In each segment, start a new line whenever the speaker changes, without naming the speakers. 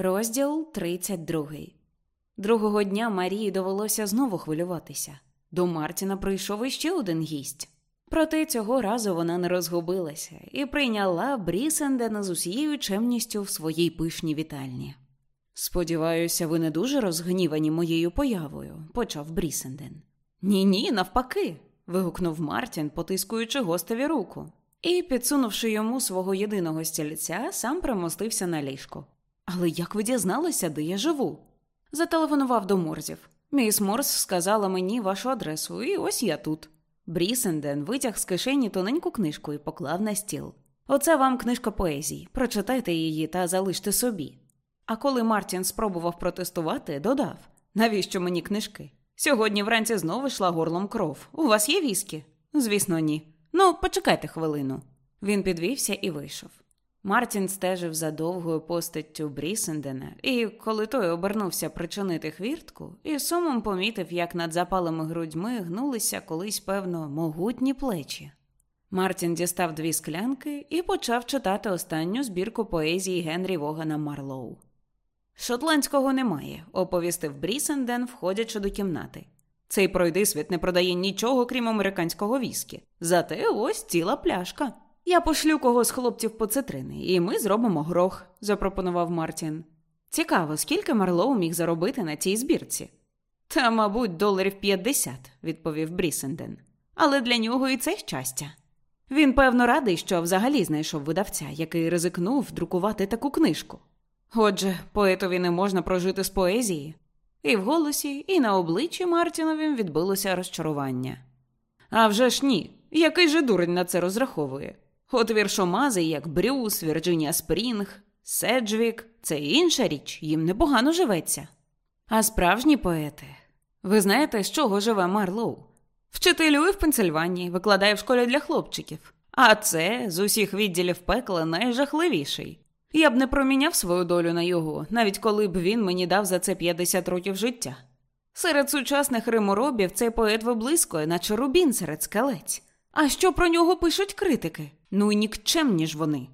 Розділ 32 Другого дня Марії довелося знову хвилюватися. До Мартіна прийшов іще один гість. Проте цього разу вона не розгубилася і прийняла Брісендена з усією чемністю в своїй пишній вітальні. Сподіваюся, ви не дуже розгнівані моєю появою, почав Брісенден. Ні, ні, навпаки. вигукнув Мартін, потискуючи гостеві руку, і, підсунувши йому свого єдиного стільця, сам примостився на ліжко. Але як ви дізналися, де я живу? Зателефонував до Морзів. Міс Морс сказала мені вашу адресу, і ось я тут. Брісенден витяг з кишені тоненьку книжку і поклав на стіл. Оце вам книжка поезії. Прочитайте її та залиште собі. А коли Мартін спробував протестувати, додав навіщо мені книжки? Сьогодні вранці знову йшла горлом кров. У вас є віскі? Звісно, ні. Ну, почекайте хвилину. Він підвівся і вийшов. Мартін стежив за довгою постаттю Брісендена, і коли той обернувся причинити хвіртку, і сумом помітив, як над запалими грудьми гнулися колись, певно, могутні плечі. Мартін дістав дві склянки і почав читати останню збірку поезії Генрі Вогана Марлоу. Шотландського немає, оповістив Брісенден, входячи до кімнати. Цей пройдисвіт не продає нічого, крім американського віскі. Зате ось ціла пляшка. Я пошлю кого з хлопців по цитрини, і ми зробимо грох, запропонував Мартін. Цікаво, скільки Марлоу міг заробити на цій збірці? Та, мабуть, доларів 50, відповів Брісенден. Але для нього і це щастя. Він, певно, радий, що взагалі знайшов видавця, який ризикнув друкувати таку книжку. Отже, поетові не можна прожити з поезії. І в голосі, і на обличчі Мартіновім відбилося розчарування. «А вже ж ні, який же дурень на це розраховує? От віршомази, як Брюс, Вірджинія Спрінг, Седжвік це інша річ, їм непогано живеться. А справжні поети. Ви знаєте, з чого живе Марлоу? Вчителює в Пенсильванії, викладає в школі для хлопчиків. А це з усіх відділів пекла найжахливіший. Я б не проміняв свою долю на його, навіть коли б він мені дав за це 50 років життя. Серед сучасних риморобів цей поет виблискує, наче рубін серед скалець. А що про нього пишуть критики? Ну і нікчемні ж вони.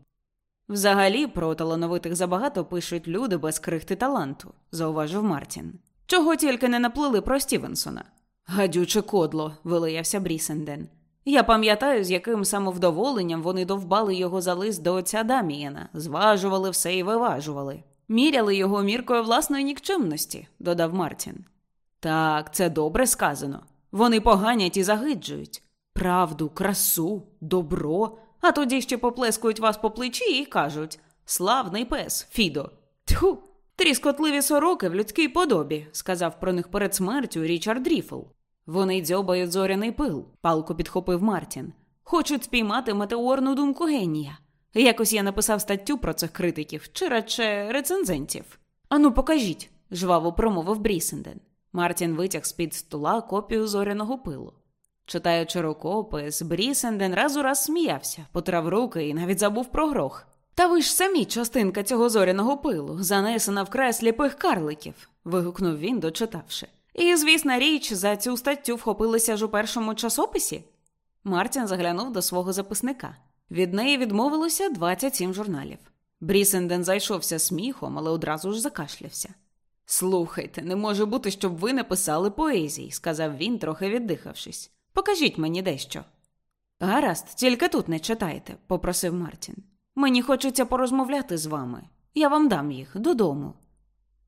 Взагалі, про талановитих забагато пишуть люди без крихти таланту, зауважив Мартін. Чого тільки не наплили про Стівенсона. Гадюче кодло, вилиявся Брісенден. Я пам'ятаю, з яким самовдоволенням вони довбали його за лист до отця Дамієна, зважували все і виважували. Міряли його міркою власної нікчемності, додав Мартін. Так, це добре сказано. Вони поганять і загиджують. Правду, красу, добро, а тоді ще поплескують вас по плечі і кажуть Славний пес, Фідо. Тьху, тріскотливі сороки в людській подобі, сказав про них перед смертю Річард Ріфл. Вони дзьобають зоряний пил, палко підхопив Мартін. Хочуть спіймати метеорну думку генія. Якось я написав статтю про цих критиків, чи радше рецензентів. Ану, покажіть, жваво промовив Брісенден. Мартін витяг з під стола копію зоряного пилу. Читаючи рукопис, Брісенден раз у раз сміявся, потрав руки і навіть забув про грох. Та ви ж самі частинка цього зоряного пилу, занесена вкрай сліпих карликів, вигукнув він, дочитавши. І, звісна річ, за цю статтю вхопилися ж у першому часописі. Мартін заглянув до свого записника. Від неї відмовилося 27 журналів. Брісенден зайшовся сміхом, але одразу ж закашлявся. Слухайте, не може бути, щоб ви не писали поезії, сказав він, трохи віддихавшись. Покажіть мені дещо. Гаразд, тільки тут не читайте, попросив Мартін. Мені хочеться порозмовляти з вами. Я вам дам їх додому.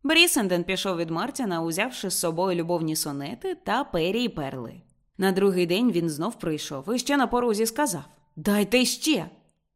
Брісенден пішов від Мартіна, узявши з собою любовні сонети та пері й перли. На другий день він знов прийшов і ще на порозі сказав Дайте ще.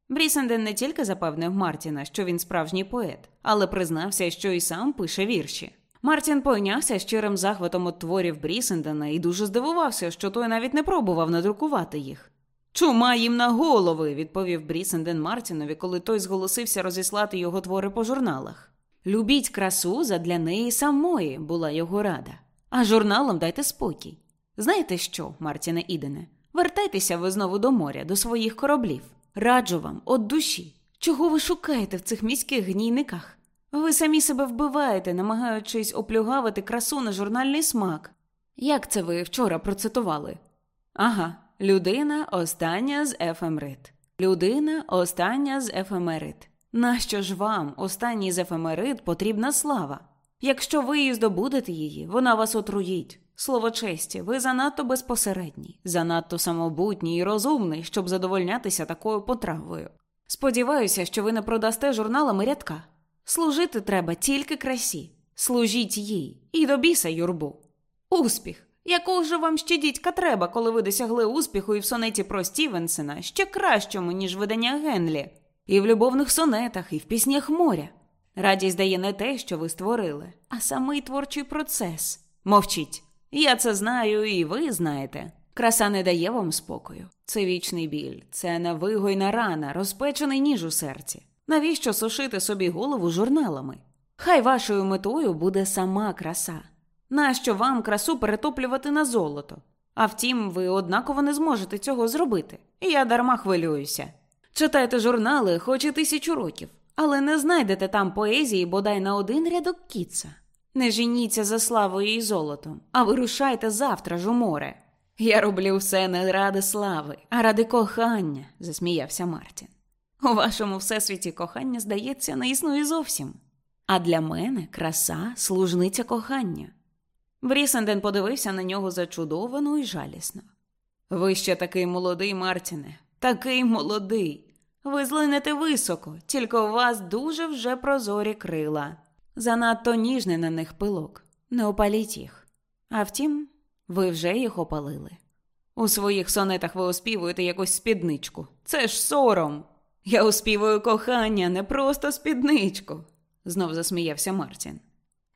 Брісенден не тільки запевнив Мартіна, що він справжній поет, але признався, що й сам пише вірші. Мартін пойнявся щирим захватом от творів Брісендена і дуже здивувався, що той навіть не пробував надрукувати їх. Чума їм на голови, відповів Брісенден Мартінові, коли той зголосився розіслати його твори по журналах. Любіть красу задля неї самої, була його рада. А журналам дайте спокій. Знаєте що, Мартіне Ідене? Вертайтеся ви знову до моря, до своїх кораблів. Раджу вам, от душі. Чого ви шукаєте в цих міських гнійниках? Ви самі себе вбиваєте, намагаючись оплюгавити красу на журнальний смак. Як це ви вчора процитували? Ага, людина остання з ефемерит. Людина остання з ефемерит. Нащо ж вам, останній з ефемерит, потрібна слава? Якщо ви її здобудете її, вона вас отруїть. Слово честі, ви занадто безпосередній, занадто самобутній і розумний, щоб задовольнятися такою потравою. Сподіваюся, що ви не продасте журналами рядка. Служити треба тільки красі. Служіть їй і до біса юрбу. Успіх! Якого ж вам ще дідька треба, коли ви досягли успіху і в сонеті про Стівенсена ще кращому, ніж видання Генлі, і в любовних сонетах, і в піснях моря. Радість дає не те, що ви створили, а самий творчий процес. Мовчіть. Я це знаю, і ви знаєте. Краса не дає вам спокою. Це вічний біль, це невигойна рана, розпечений ніж у серці. Навіщо сушити собі голову журналами? Хай вашою метою буде сама краса. Нащо вам красу перетоплювати на золото? А втім, ви однаково не зможете цього зробити, і я дарма хвилююся. Читайте журнали хоч і тисячу років, але не знайдете там поезії бодай на один рядок кіца. Не женіться за славою і золотом, а вирушайте завтра ж у море. Я роблю все не ради слави, а ради кохання, засміявся Мартін. У вашому всесвіті кохання, здається, не існує зовсім. А для мене краса служниця кохання. Брісенден подивився на нього зачудовано і жалісно. Ви ще такий молодий, Мартіне, такий молодий. Ви злинете високо, тільки у вас дуже вже прозорі крила. Занадто ніжний на них пилок. Не опаліть їх. А втім, ви вже їх опалили. У своїх сонетах ви оспівуєте якусь спідничку. Це ж сором. Я оспівую кохання, не просто спідничку, знов засміявся Мартін.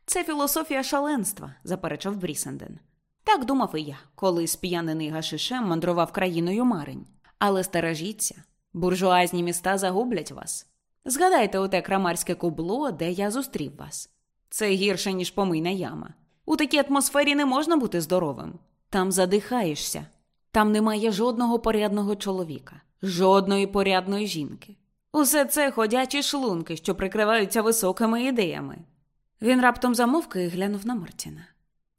Це філософія шаленства, заперечив Брісенден. Так думав і я, коли сп'янений гашишем мандрував країною марень. Але стережіться, буржуазні міста загублять вас. Згадайте оте крамарське кубло, де я зустрів вас. Це гірше, ніж помийна яма. У такій атмосфері не можна бути здоровим. Там задихаєшся, там немає жодного порядного чоловіка, жодної порядної жінки. Усе це ходячі шлунки, що прикриваються високими ідеями. Він раптом замовк і глянув на Мартіна.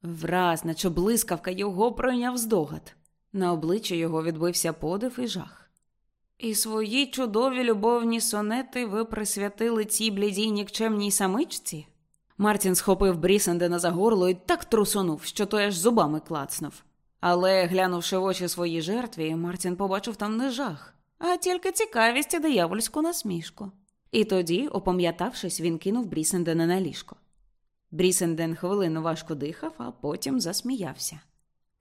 Враз, наче блискавка, його пройняв здогад. На обличчі його відбився подив і жах. І свої чудові любовні сонети ви присвятили цій блідій нікчемній самичці? Мартін схопив Брісендена за горло і так трусунув, що той аж зубами клацнув. Але, глянувши в очі своїй жертві, Мартін побачив там не жах, а тільки цікавість і диявольську насмішку. І тоді, опам'ятавшись, він кинув Брісендена на ліжко. Брісенден хвилину важко дихав, а потім засміявся.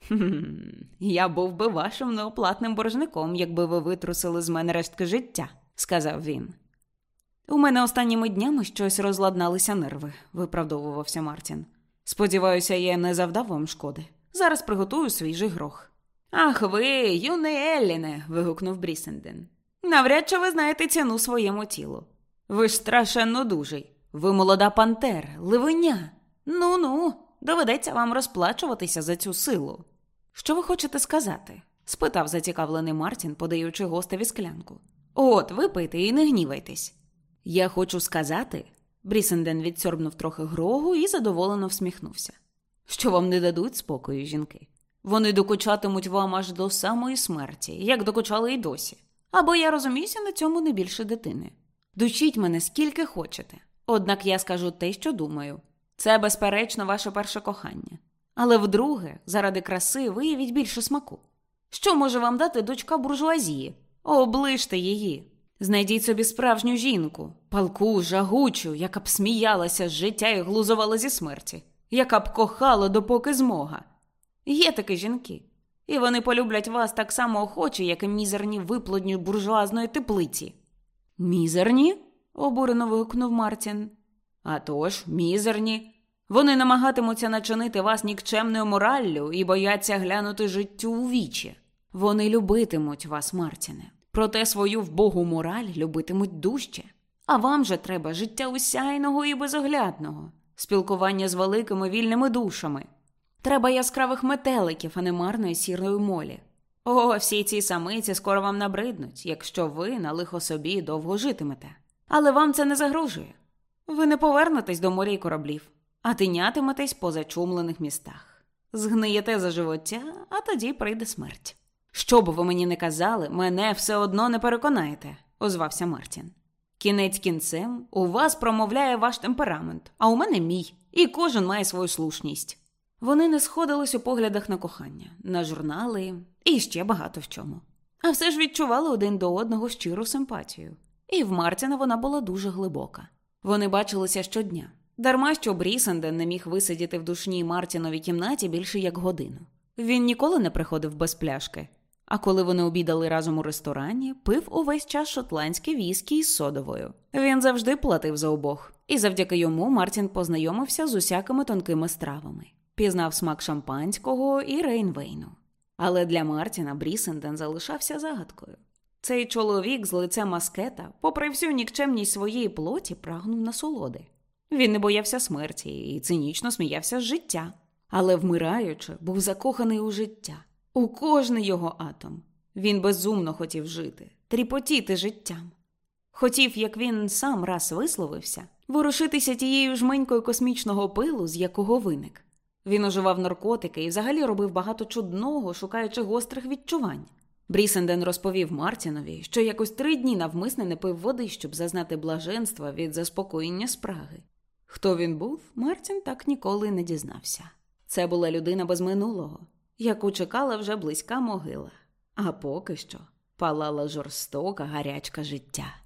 «Хм, Я був би вашим неоплатним боржником, якби ви витрусили з мене рештки життя, сказав він. У мене останніми днями щось розладналися нерви, виправдовувався Мартін. Сподіваюся, я не завдав вам шкоди. Зараз приготую свіжий грох. Ах ви, юний Елліне. вигукнув Брісенден. Навряд чи ви знаєте ціну своєму тілу. Ви ж страшенно дужий. Ви молода пантера, ливеня. Ну ну, доведеться вам розплачуватися за цю силу. Що ви хочете сказати? спитав зацікавлений Мартін, подаючи гостеві склянку. От, випийте і не гнівайтесь. Я хочу сказати. Брісенден відсорбнув трохи грогу і задоволено всміхнувся. Що вам не дадуть спокою, жінки. Вони докучатимуть вам аж до самої смерті, як докучали й досі. Або я розуміюся на цьому не більше дитини. Дучіть мене скільки хочете. Однак я скажу те, що думаю. Це, безперечно, ваше перше кохання. Але вдруге, заради краси, виявіть більше смаку. Що може вам дати дочка буржуазії? Оближте її. Знайдіть собі справжню жінку, палку, жагучу, яка б сміялася з життя і глузувала зі смерті, яка б кохала, допоки змога. Є такі жінки, і вони полюблять вас так само охоче, як і мізерні виплодні буржуазної теплиці. Мізерні? обурено вигукнув Мартін. «А тож, мізерні. Вони намагатимуться начинити вас нікчемною мораллю і бояться глянути життю у вічі. Вони любитимуть вас, Мартіне, проте свою вбогу мораль любитимуть дужче. А вам же треба життя усяйного і безоглядного, спілкування з великими вільними душами. Треба яскравих метеликів, а не марної сірої молі. О, всі ці самиці скоро вам набриднуть, якщо ви на лихо собі довго житимете. Але вам це не загрожує. Ви не повернетесь до моря й кораблів, а тинятиметесь по зачумлених містах. Згниєте за живоття, а тоді прийде смерть. Що б ви мені не казали, мене все одно не переконаєте, озвався Мартін. Кінець кінцем у вас промовляє ваш темперамент, а у мене мій, і кожен має свою слушність. Вони не сходились у поглядах на кохання, на журнали і ще багато в чому. А все ж відчували один до одного щиру симпатію. І в Мартіна вона була дуже глибока. Вони бачилися щодня. Дарма що Брісенден не міг висидіти в душній Мартіновій кімнаті більше як годину. Він ніколи не приходив без пляшки. А коли вони обідали разом у ресторані, пив увесь час шотландське віскі із содовою. Він завжди платив за обох, і завдяки йому Мартін познайомився з усякими тонкими стравами, пізнав смак шампанського і рейнвейну. Але для Мартіна Брісенден залишався загадкою. Цей чоловік з лицем маскета, попри всю нікчемність своєї плоті, прагнув насолоди. Він не боявся смерті і цинічно сміявся з життя, але, вмираючи, був закоханий у життя, у кожний його атом. Він безумно хотів жити, тріпотіти життям. Хотів, як він сам раз висловився, ворушитися тією жменькою космічного пилу, з якого виник. Він уживав наркотики і взагалі робив багато чудного, шукаючи гострих відчувань. Брісенден розповів Мартінові, що якось три дні навмисне не пив води, щоб зазнати блаженства від заспокоєння спраги. Хто він був, Мартін так ніколи не дізнався. Це була людина без минулого, яку чекала вже близька могила, а поки що палала жорстока гарячка життя.